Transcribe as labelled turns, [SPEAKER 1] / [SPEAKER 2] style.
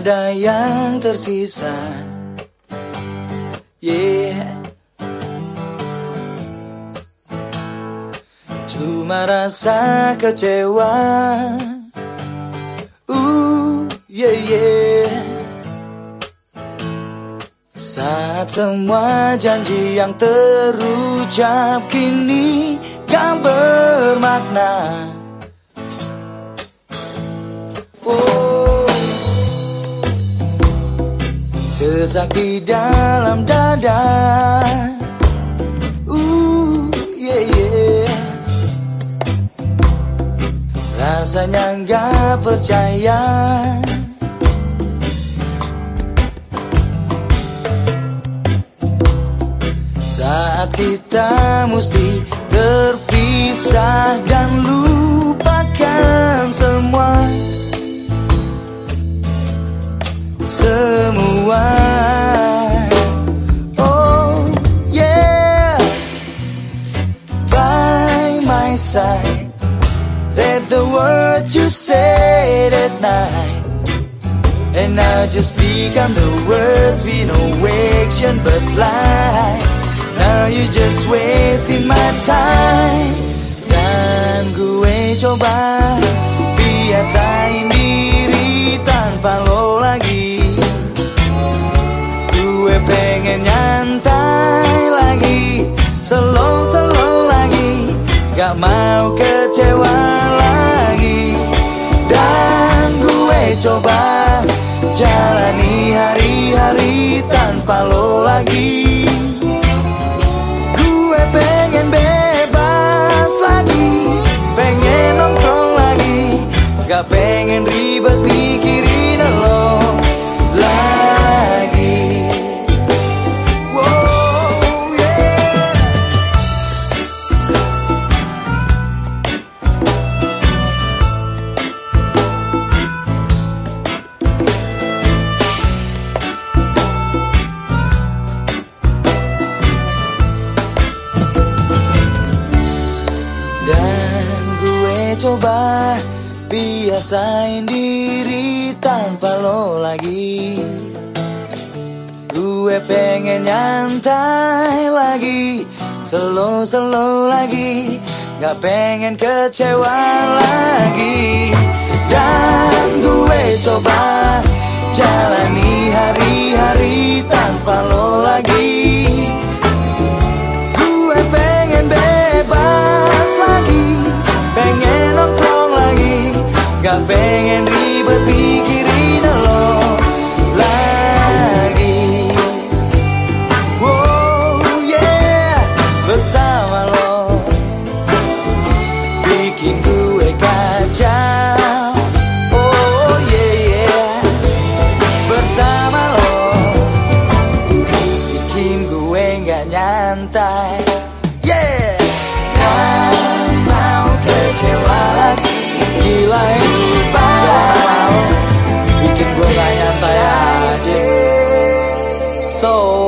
[SPEAKER 1] ada yang tersisa. Yeah. Cuma rasa kecewa. Uh, yeah, yeah. Saat semua janji yang terucap kini gak bermakna. Oh Sesak di dalam dada. Uh, yeah, yeah. Rasanya gak percaya. Saat kita mesti terpisah dan lupakan By my side. That the word you said at night And now just become the words we know action but lies. Now you just wasting my time. Dan gue coba. Biasain diri tanpa lo lagi. Gue pengen nyantai lagi. Lagi Gak mau kecewa lagi. Dan gue coba Jalani hari-hari tanpa lo lagi. Gue pengen bebas lagi Pengen nongkrong lagi. Gak pengen ribet mikirin coba biasain diri tanpa lo lagi. Gue pengen nyantai lagi Slow-slow lagi Gak pengen kecewa lagi. Dan gue coba Jalani Gak pengen ribet pikirin lo lagi. Wow yeah Bersama lo. Bikin gue kacau Oh yeah yeah Bersama lo. Bikin gue gak nyantai. soul.